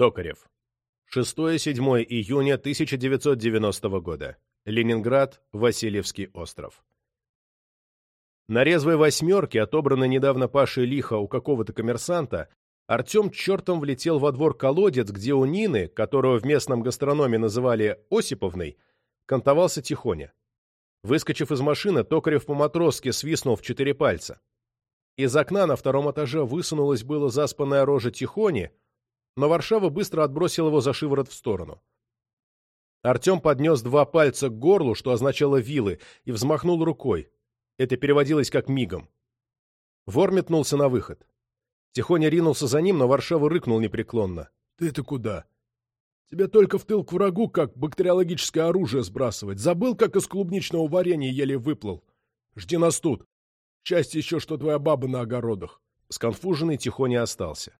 Токарев. 6-7 июня 1990 года. Ленинград, Васильевский остров. На резвой восьмерке, отобранной недавно Пашей лихо у какого-то коммерсанта, Артем чертом влетел во двор колодец, где у Нины, которую в местном гастрономе называли Осиповной, кантовался Тихоня. Выскочив из машины, Токарев по-матросски свистнул в четыре пальца. Из окна на втором этаже высунулась было заспанная рожа Тихони, но Варшава быстро отбросил его за шиворот в сторону. Артем поднес два пальца к горлу, что означало вилы, и взмахнул рукой. Это переводилось как мигом. Вор метнулся на выход. Тихоня ринулся за ним, но Варшава рыкнул непреклонно. — Ты это куда? Тебе только в тыл к врагу, как бактериологическое оружие сбрасывать. Забыл, как из клубничного варенья еле выплыл? Жди нас тут. Счастье еще, что твоя баба на огородах. Сконфуженный Тихоня остался.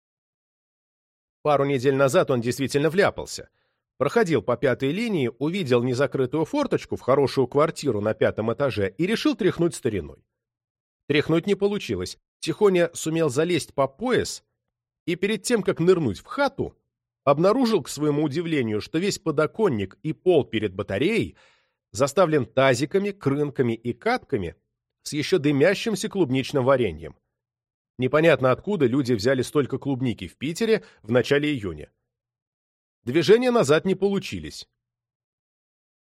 Пару недель назад он действительно вляпался. Проходил по пятой линии, увидел незакрытую форточку в хорошую квартиру на пятом этаже и решил тряхнуть стариной. Тряхнуть не получилось. Тихоня сумел залезть по пояс и перед тем, как нырнуть в хату, обнаружил, к своему удивлению, что весь подоконник и пол перед батареей заставлен тазиками, крынками и катками с еще дымящимся клубничным вареньем. Непонятно откуда люди взяли столько клубники в Питере в начале июня. Движения назад не получились.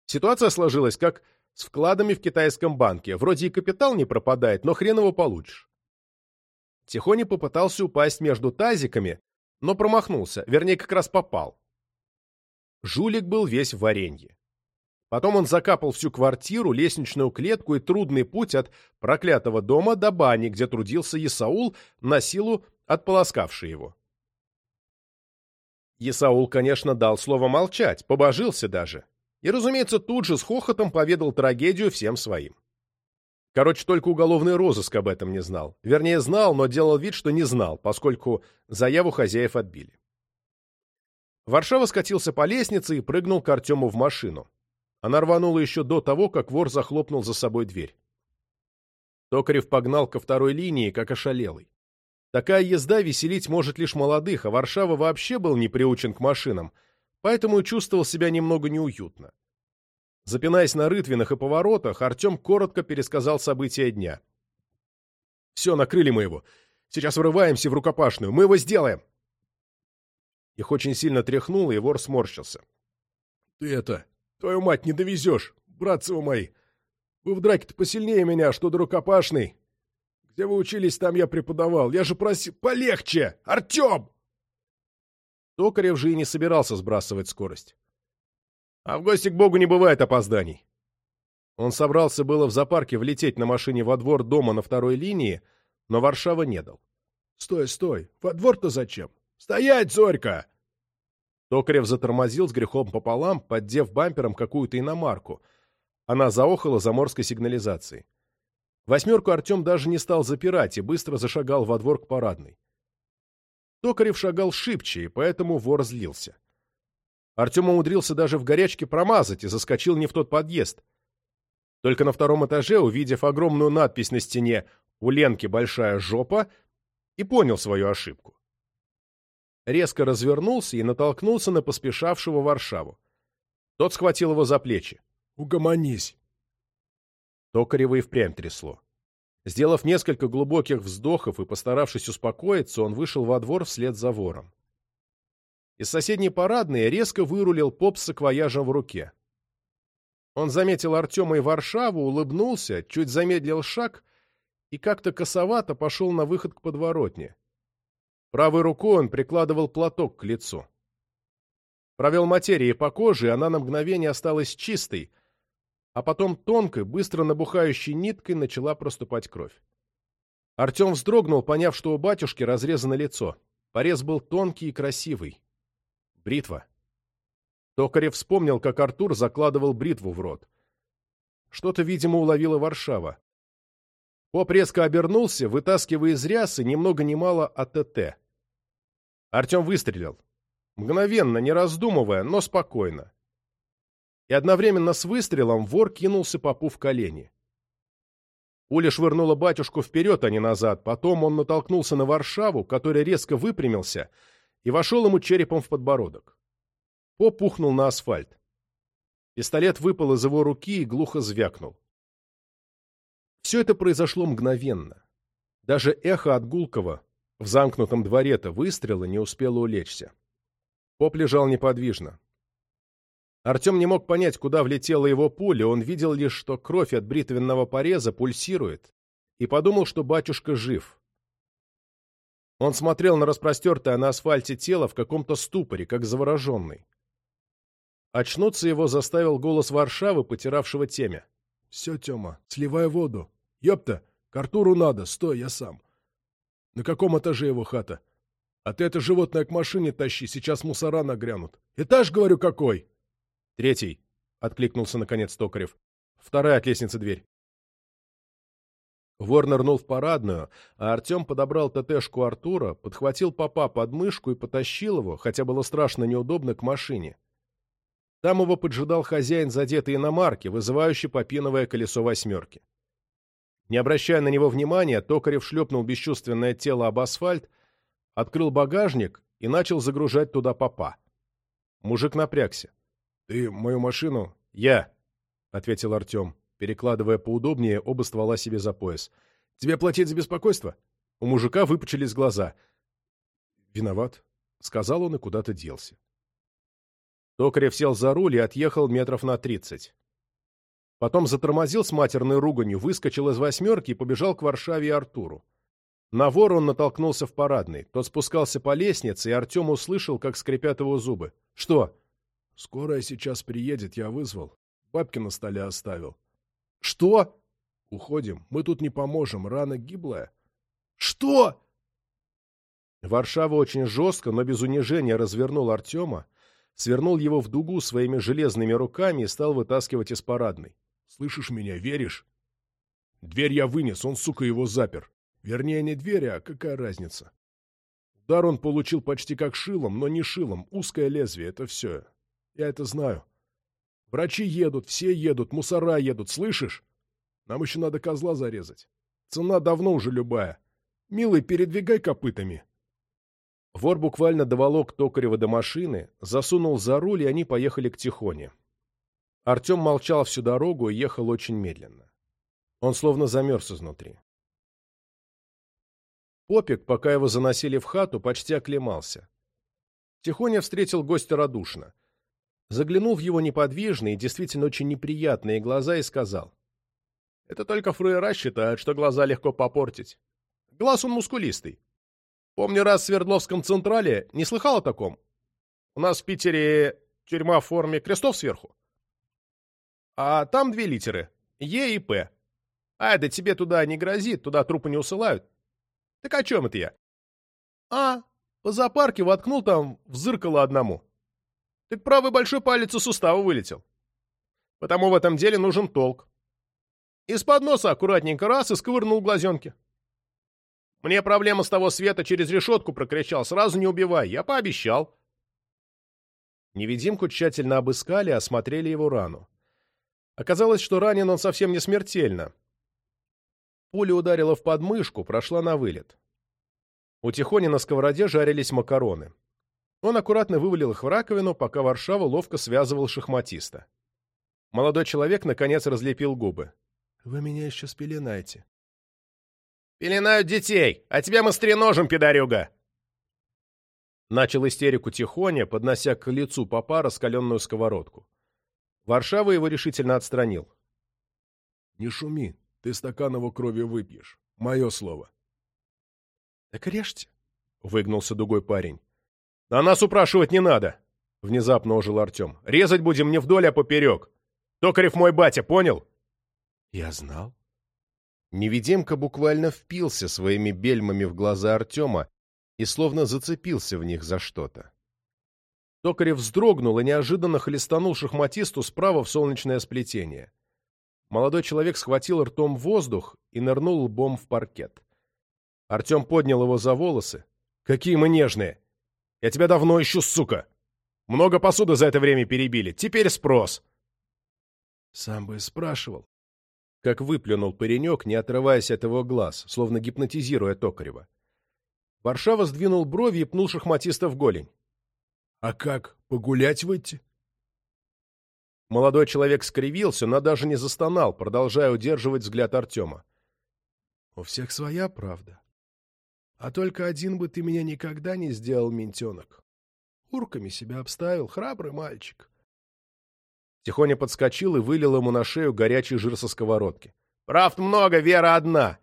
Ситуация сложилась как с вкладами в китайском банке. Вроде и капитал не пропадает, но хрен его получишь. Тихоня попытался упасть между тазиками, но промахнулся, вернее, как раз попал. Жулик был весь в варенье. Потом он закапал всю квартиру, лестничную клетку и трудный путь от проклятого дома до бани, где трудился Исаул, на силу отполоскавший его. Исаул, конечно, дал слово молчать, побожился даже. И, разумеется, тут же с хохотом поведал трагедию всем своим. Короче, только уголовный розыск об этом не знал. Вернее, знал, но делал вид, что не знал, поскольку заяву хозяев отбили. Варшава скатился по лестнице и прыгнул к Артему в машину. Она рванула еще до того, как вор захлопнул за собой дверь. Токарев погнал ко второй линии, как ошалелый. Такая езда веселить может лишь молодых, а Варшава вообще был не приучен к машинам, поэтому чувствовал себя немного неуютно. Запинаясь на рытвинах и поворотах, Артем коротко пересказал события дня. «Все, накрыли мы его. Сейчас врываемся в рукопашную. Мы его сделаем!» Их очень сильно тряхнуло, и вор сморщился. «Ты это... Твою мать, не довезешь, братцы вы мои. Вы в драке-то посильнее меня, что до рукопашный. Где вы учились, там я преподавал. Я же просил... Полегче! Артем!» Токарев же и не собирался сбрасывать скорость. А в гости к богу не бывает опозданий. Он собрался было в зоопарке влететь на машине во двор дома на второй линии, но Варшава не дал. — Стой, стой! Во двор-то зачем? Стоять, Зорька! Токарев затормозил с грехом пополам, поддев бампером какую-то иномарку. Она заохала заморской сигнализацией. Восьмерку Артем даже не стал запирать и быстро зашагал во двор к парадной. Токарев шагал шибче, и поэтому вор злился. Артем умудрился даже в горячке промазать и заскочил не в тот подъезд. Только на втором этаже, увидев огромную надпись на стене «У Ленки большая жопа», и понял свою ошибку резко развернулся и натолкнулся на поспешавшего Варшаву. Тот схватил его за плечи. «Угомонись!» Токарева и впрямь трясло. Сделав несколько глубоких вздохов и постаравшись успокоиться, он вышел во двор вслед за вором. Из соседней парадной резко вырулил поп с саквояжем в руке. Он заметил Артема и Варшаву, улыбнулся, чуть замедлил шаг и как-то косовато пошел на выход к подворотне. Правой рукой он прикладывал платок к лицу. Провел материи по коже, и она на мгновение осталась чистой, а потом тонкой, быстро набухающей ниткой начала проступать кровь. Артем вздрогнул, поняв, что у батюшки разрезано лицо. Порез был тонкий и красивый. Бритва. Токарев вспомнил, как Артур закладывал бритву в рот. Что-то, видимо, уловила Варшава. Поп резко обернулся, вытаскивая из рясы ни много ни мало АТТ. Артем выстрелил. Мгновенно, не раздумывая, но спокойно. И одновременно с выстрелом вор кинулся попу в колени. Пуля швырнула батюшку вперед, а не назад. Потом он натолкнулся на Варшаву, который резко выпрямился и вошел ему черепом в подбородок. Поп пухнул на асфальт. Пистолет выпал из его руки и глухо звякнул. Все это произошло мгновенно. Даже эхо от Гулкова в замкнутом дворе-то выстрела не успело улечься. Поп лежал неподвижно. Артем не мог понять, куда влетела его пуля, он видел лишь, что кровь от бритвенного пореза пульсирует, и подумал, что батюшка жив. Он смотрел на распростертое на асфальте тело в каком-то ступоре, как завороженный. Очнуться его заставил голос Варшавы, потиравшего темя. — Все, Тема, сливай воду. Ёпта, к Артуру надо, стой, я сам. На каком этаже его хата? А ты это животное к машине тащи, сейчас мусора нагрянут. Этаж, говорю, какой? Третий, — откликнулся наконец Токарев. Вторая от лестницы дверь. Вор нырнул в парадную, а Артем подобрал ТТшку Артура, подхватил папа под мышку и потащил его, хотя было страшно неудобно, к машине. Там его поджидал хозяин задетой иномарки, вызывающий попиновое колесо восьмерки. Не обращая на него внимания, Токарев шлепнул бесчувственное тело об асфальт, открыл багажник и начал загружать туда папа. Мужик напрягся. — Ты мою машину? — Я, — ответил Артем перекладывая поудобнее оба ствола себе за пояс. «Тебе платить за беспокойство?» У мужика выпучились глаза. «Виноват», — сказал он и куда-то делся. Токарев сел за руль и отъехал метров на тридцать. Потом затормозил с матерной руганью, выскочил из восьмерки и побежал к Варшаве и Артуру. На вора он натолкнулся в парадный. Тот спускался по лестнице, и Артем услышал, как скрипят его зубы. «Что?» «Скорая сейчас приедет, я вызвал. Бабки на столе оставил. «Что?» «Уходим. Мы тут не поможем. Рана гиблая». «Что?» Варшава очень жестко, но без унижения развернул Артема, свернул его в дугу своими железными руками и стал вытаскивать из парадной. «Слышишь меня, веришь?» «Дверь я вынес, он, сука, его запер. Вернее, не дверь, а какая разница?» Удар он получил почти как шилом, но не шилом, узкое лезвие, это все. Я это знаю. Врачи едут, все едут, мусора едут, слышишь? Нам еще надо козла зарезать. Цена давно уже любая. Милый, передвигай копытами. Вор буквально доволок Токарева до машины, засунул за руль, и они поехали к Тихоне. Артем молчал всю дорогу и ехал очень медленно. Он словно замерз изнутри. Попик, пока его заносили в хату, почти оклемался. Тихоня встретил гостя радушно заглянул в его неподвижные, действительно очень неприятные глаза и сказал. «Это только фруера считают, что глаза легко попортить. Глаз он мускулистый. Помню, раз в Свердловском Централе не слыхал о таком? У нас в Питере тюрьма в форме крестов сверху. А там две литеры — Е и П. А, да тебе туда не грозит, туда трупы не усылают. Так о чем это я? А, по зоопарке воткнул там в зыркало одному. Так правый большой палец у сустава вылетел. Потому в этом деле нужен толк. Из-под носа аккуратненько раз и сковырнул глазенки. Мне проблема с того света через решетку прокричал. Сразу не убивай. Я пообещал. Невидимку тщательно обыскали, осмотрели его рану. Оказалось, что ранен он совсем не смертельно. Пуля ударила в подмышку, прошла на вылет. У Тихони на сковороде жарились макароны. Он аккуратно вывалил их в раковину, пока Варшава ловко связывал шахматиста. Молодой человек, наконец, разлепил губы. — Вы меня еще спеленаете. — Пеленают детей, а тебя мы стреножим, пидорюга! Начал истерику Тихоня, поднося к лицу папа раскаленную сковородку. Варшава его решительно отстранил. — Не шуми, ты стакан его крови выпьешь. Мое слово. — Так режьте, — выгнулся дугой парень. «А нас упрашивать не надо!» — внезапно ожил Артем. «Резать будем не вдоль, а поперек. Токарев мой батя, понял?» «Я знал». Невидимка буквально впился своими бельмами в глаза Артема и словно зацепился в них за что-то. Токарев вздрогнул и неожиданно хлестанул шахматисту справа в солнечное сплетение. Молодой человек схватил ртом воздух и нырнул лбом в паркет. Артем поднял его за волосы. «Какие мы нежные! Я тебя давно ищу, сука! Много посуды за это время перебили. Теперь спрос!» «Сам бы спрашивал». Как выплюнул паренек, не отрываясь от его глаз, словно гипнотизируя Токарева. Варшава сдвинул брови и пнул шахматиста в голень. «А как, погулять выйти?» Молодой человек скривился, но даже не застонал, продолжая удерживать взгляд Артема. «У всех своя правда. А только один бы ты меня никогда не сделал, ментенок. Урками себя обставил, храбрый мальчик». Тихоня подскочил и вылил ему на шею горячий жир со сковородки. «Правд много, вера одна!»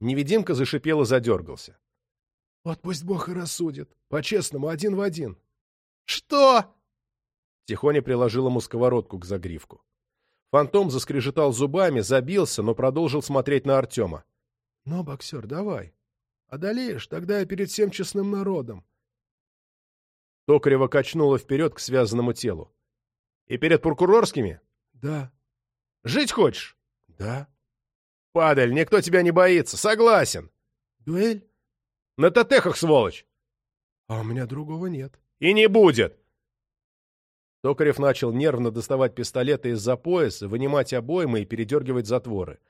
Невидимка зашипел и задергался. «Вот пусть Бог и рассудит. По-честному, один в один». «Что?» Тихоня приложил ему сковородку к загривку. Фантом заскрежетал зубами, забился, но продолжил смотреть на Артема. — Ну, боксер, давай. Одолеешь, тогда я перед всем честным народом. Токарева качнула вперед к связанному телу. — И перед прокурорскими? — Да. — Жить хочешь? — Да. — Падаль, никто тебя не боится, согласен. — Дуэль? — На тотехах, сволочь! — А у меня другого нет. — И не будет! Токарев начал нервно доставать пистолеты из-за пояса, вынимать обоймы и передергивать затворы.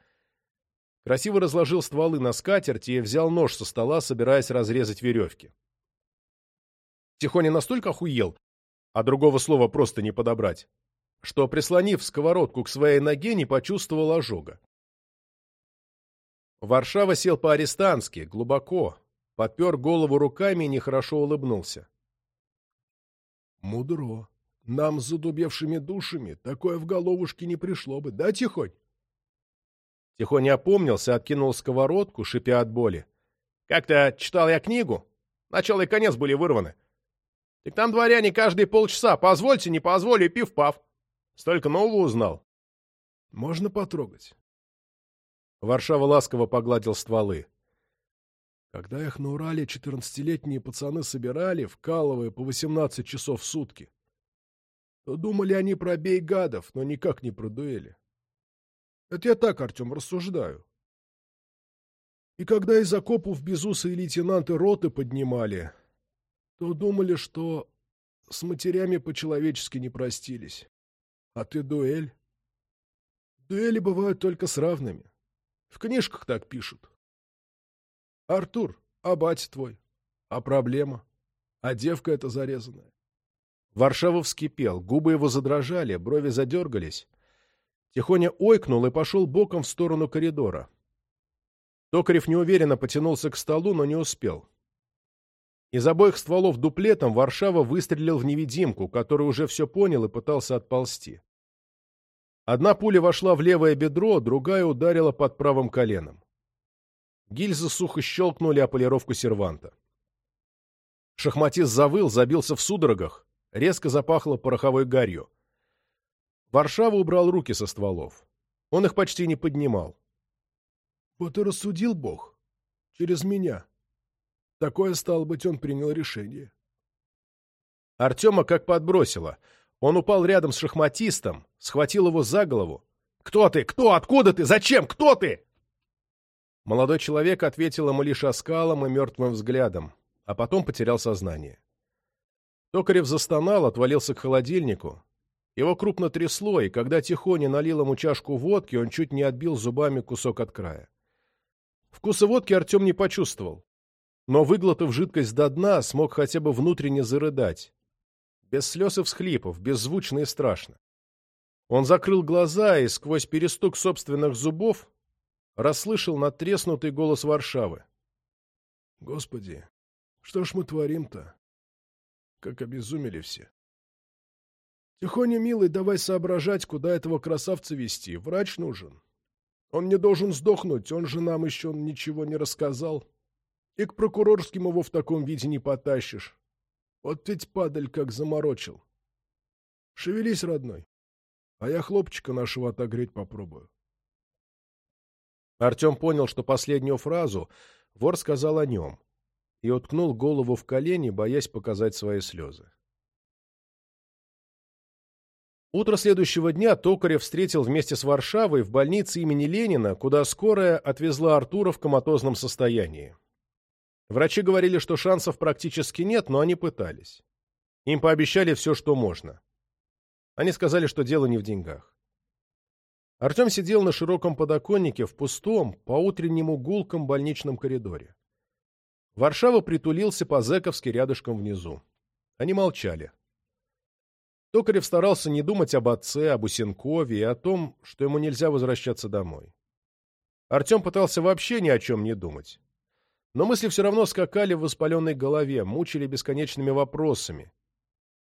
Красиво разложил стволы на скатерти и взял нож со стола, собираясь разрезать веревки. Тихоня настолько охуел, а другого слова просто не подобрать, что, прислонив сковородку к своей ноге, не почувствовал ожога. Варшава сел по-арестантски, глубоко, подпер голову руками и нехорошо улыбнулся. «Мудро», нам с задубевшими душами такое в головушке не пришло бы, да, Тихонь? Тихонь опомнился, откинул сковородку, шипя от боли. Как-то читал я книгу. Начало и конец были вырваны. Так там дворяне каждые полчаса. Позвольте, не позволю, пив-пав. Столько нового узнал. Можно потрогать. Варшава ласково погладил стволы. Когда их на Урале четырнадцатилетние пацаны собирали, вкалывая по восемнадцать часов в сутки, то думали они про бей гадов, но никак не про дуэли. Это я так, Артем, рассуждаю. И когда из окопов безусы лейтенанты роты поднимали, то думали, что с матерями по-человечески не простились. А ты дуэль? Дуэли бывают только с равными. В книжках так пишут. Артур, а батя твой? А проблема? А девка эта зарезанная? Варшава вскипел, губы его задрожали, брови задергались. Тихоня ойкнул и пошел боком в сторону коридора. Токарев неуверенно потянулся к столу, но не успел. Из обоих стволов дуплетом Варшава выстрелил в невидимку, который уже все понял и пытался отползти. Одна пуля вошла в левое бедро, другая ударила под правым коленом. Гильзы сухо щелкнули о полировку серванта. Шахматист завыл, забился в судорогах, Резко запахло пороховой гарью. Варшава убрал руки со стволов. Он их почти не поднимал. Вот и рассудил Бог. Через меня. Такое, стало быть, он принял решение. Артема как подбросило. Он упал рядом с шахматистом, схватил его за голову. «Кто ты? Кто? Откуда ты? Зачем? Кто ты?» Молодой человек ответил ему лишь оскалом и мертвым взглядом, а потом потерял сознание. Токарев застонал, отвалился к холодильнику. Его крупно трясло, и когда Тихоня налил ему чашку водки, он чуть не отбил зубами кусок от края. Вкуса водки Артем не почувствовал, но, выглотав жидкость до дна, смог хотя бы внутренне зарыдать. Без слез и всхлипов, беззвучно и страшно. Он закрыл глаза и сквозь перестук собственных зубов расслышал надтреснутый голос Варшавы. «Господи, что ж мы творим-то? как обезумели все. Тихоня, милый, давай соображать, куда этого красавца вести. Врач нужен. Он не должен сдохнуть, он же нам еще ничего не рассказал. И к прокурорским его в таком виде не потащишь. Вот ведь падаль как заморочил. Шевелись, родной, а я хлопчика нашего отогреть попробую. Артем понял, что последнюю фразу вор сказал о нем и уткнул голову в колени, боясь показать свои слезы. Утро следующего дня Токарев встретил вместе с Варшавой в больнице имени Ленина, куда скорая отвезла Артура в коматозном состоянии. Врачи говорили, что шансов практически нет, но они пытались. Им пообещали все, что можно. Они сказали, что дело не в деньгах. Артем сидел на широком подоконнике в пустом, по утреннему гулком больничном коридоре. Варшава притулился по-зэковски рядышком внизу. Они молчали. Токарев старался не думать об отце, об Усенкове и о том, что ему нельзя возвращаться домой. Артем пытался вообще ни о чем не думать. Но мысли все равно скакали в воспаленной голове, мучили бесконечными вопросами,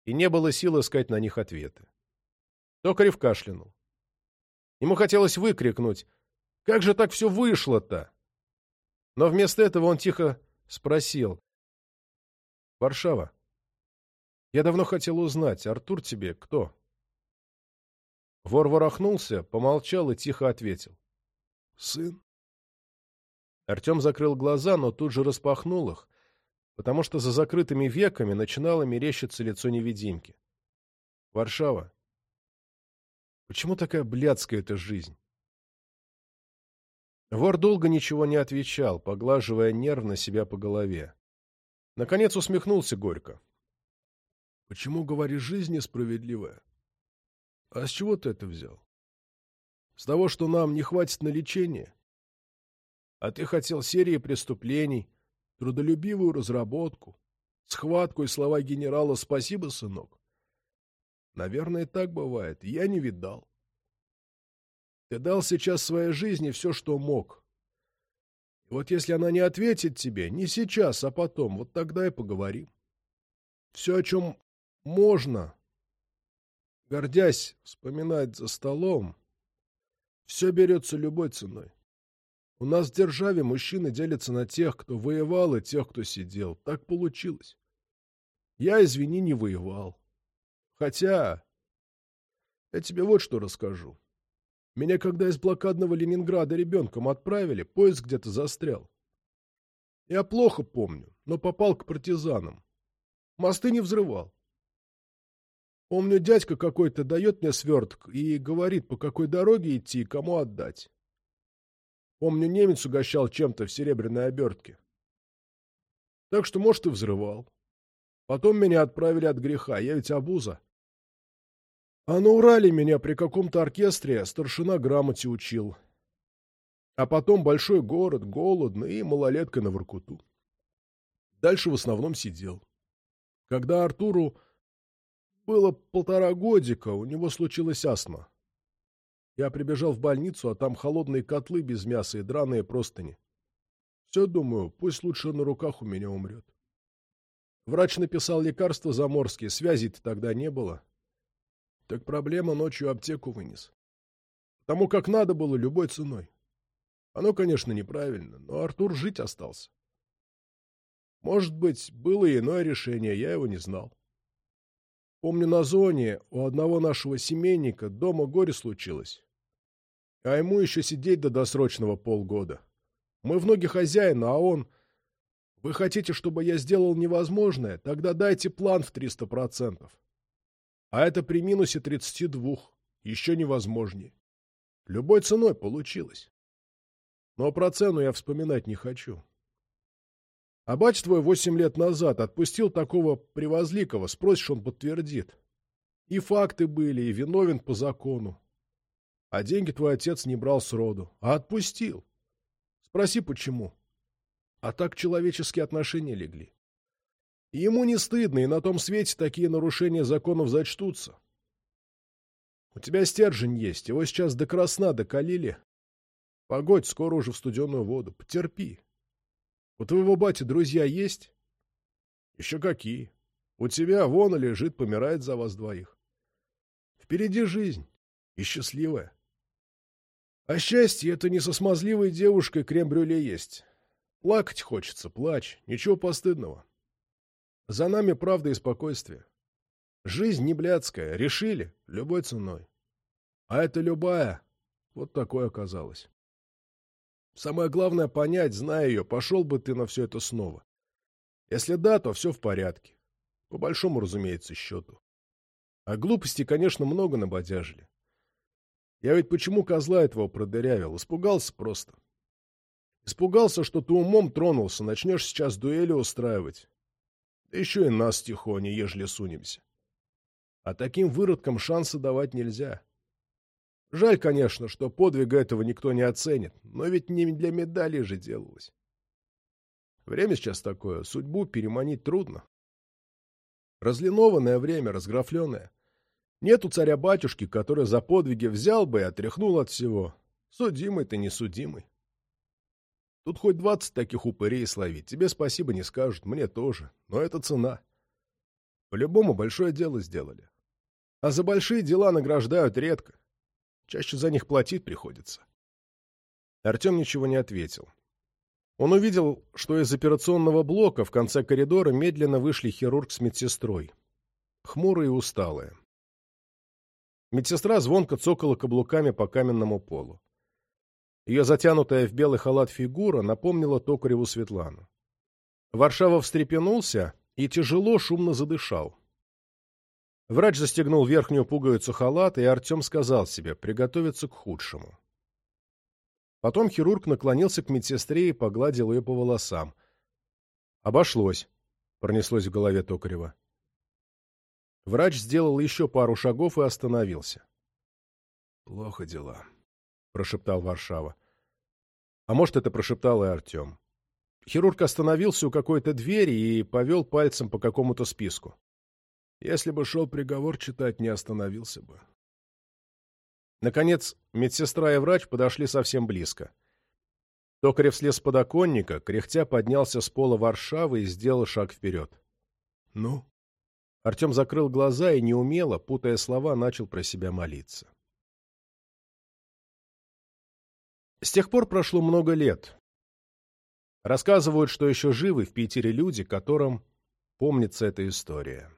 и не было сил искать на них ответы. Токарев кашлянул. Ему хотелось выкрикнуть «Как же так все вышло-то?» Но вместо этого он тихо спросил «Варшава, я давно хотел узнать, Артур тебе кто? Вор ворохнулся, помолчал и тихо ответил. Сын. Артем закрыл глаза, но тут же распахнул их, потому что за закрытыми веками начинало мерещиться лицо невидимки. Варшава. Почему такая блядская эта жизнь? Вор долго ничего не отвечал, поглаживая нервно себя по голове. Наконец усмехнулся горько. Почему, говоришь, жизнь несправедливая? А с чего ты это взял? С того, что нам не хватит на лечение? А ты хотел серии преступлений, трудолюбивую разработку, схватку и слова генерала «Спасибо, сынок». Наверное, так бывает. Я не видал. Ты дал сейчас своей жизни все, что мог. И вот если она не ответит тебе, не сейчас, а потом, вот тогда и поговорим. Все, о чем можно, гордясь, вспоминать за столом. Все берется любой ценой. У нас в державе мужчины делятся на тех, кто воевал, и тех, кто сидел. Так получилось. Я, извини, не воевал. Хотя... Я тебе вот что расскажу. Меня, когда из блокадного Ленинграда ребенком отправили, поезд где-то застрял. Я плохо помню, но попал к партизанам. Мосты не взрывал. Помню, дядька какой-то дает мне сверток и говорит, по какой дороге идти и кому отдать. Помню, немец угощал чем-то в серебряной обертке. Так что, может, и взрывал. Потом меня отправили от греха, я ведь обуза. А на Урале меня при каком-то оркестре старшина грамоте учил. А потом большой город, голодно и малолетка на Воркуту. Дальше в основном сидел. Когда Артуру было полтора годика, у него случилась астма. Я прибежал в больницу, а там холодные котлы без мяса и драные простыни. Все, думаю, пусть лучше на руках у меня умрет. Врач написал лекарства заморские, связей-то тогда не было. Так проблема ночью аптеку вынес. Потому как надо было любой ценой. Оно, конечно, неправильно, но Артур жить остался. Может быть, было иное решение, я его не знал. Помню, на зоне у одного нашего семейника дома горе случилось. А ему еще сидеть до досрочного полгода. Мы в ноги хозяина, а он... Вы хотите, чтобы я сделал невозможное? Тогда дайте план в 300%. А это при минусе 32. Еще невозможнее. Любой ценой получилось. Но про цену я вспоминать не хочу. А бать твой восемь лет назад отпустил такого привозликого, спросишь, он подтвердит. И факты были, и виновен по закону. А деньги твой отец не брал сроду, а отпустил. Спроси, почему. А так человеческие отношения легли. Ему не стыдно, и на том свете такие нарушения законов зачтутся. У тебя стержень есть, его сейчас до красна докалили. Погодь, скоро уже в студеную воду, потерпи. У твоего бати друзья есть? Еще какие. У тебя вон лежит, помирает за вас двоих. Впереди жизнь. И счастливая. А счастье — это не со смазливой девушкой крем-брюле есть. Плакать хочется, плачь. Ничего постыдного. За нами правда и спокойствие. Жизнь не блядская. Решили? Любой ценой. А это любая. Вот такое оказалось. Самое главное понять, зная ее, пошел бы ты на все это снова. Если да, то все в порядке. По большому, разумеется, счету. А глупости, конечно, много набодяжили. Я ведь почему козла этого продырявил? Испугался просто. Испугался, что ты умом тронулся, начнешь сейчас дуэли устраивать. Еще и нас тихоне, ежели сунемся. А таким выродкам шанса давать нельзя. Жаль, конечно, что подвига этого никто не оценит, но ведь не для медали же делалось. Время сейчас такое, судьбу переманить трудно. Разлинованное время, разграфленное. Нету царя-батюшки, который за подвиги взял бы и отряхнул от всего. Судимый ты не судимый. Тут хоть двадцать таких упырей словить. Тебе спасибо не скажут, мне тоже. Но это цена. По-любому большое дело сделали. А за большие дела награждают редко. Чаще за них платить приходится. Артем ничего не ответил. Он увидел, что из операционного блока в конце коридора медленно вышли хирург с медсестрой. Хмурые и усталые. Медсестра звонко цокала каблуками по каменному полу. Ее затянутая в белый халат фигура напомнила Токареву Светлану. Варшава встрепенулся и тяжело, шумно задышал. Врач застегнул верхнюю пуговицу халата, и Артем сказал себе приготовиться к худшему. Потом хирург наклонился к медсестре и погладил ее по волосам. «Обошлось», — пронеслось в голове Токарева. Врач сделал еще пару шагов и остановился. «Плохо дела», прошептал Варшава. А может, это прошептал и Артем. Хирург остановился у какой-то двери и повел пальцем по какому-то списку. Если бы шел приговор читать, не остановился бы. Наконец, медсестра и врач подошли совсем близко. Токарев слез с подоконника, кряхтя поднялся с пола Варшавы и сделал шаг вперед. «Ну?» Артем закрыл глаза и неумело, путая слова, начал про себя молиться. С тех пор прошло много лет. Рассказывают, что еще живы в Питере люди, которым помнится эта история.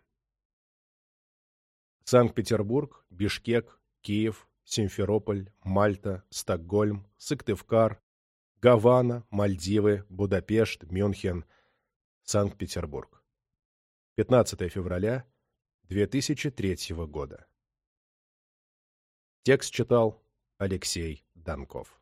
Санкт-Петербург, Бишкек, Киев, Симферополь, Мальта, Стокгольм, Сыктывкар, Гавана, Мальдивы, Будапешт, Мюнхен, Санкт-Петербург. 15 февраля 2003 года. Текст читал Алексей Данков.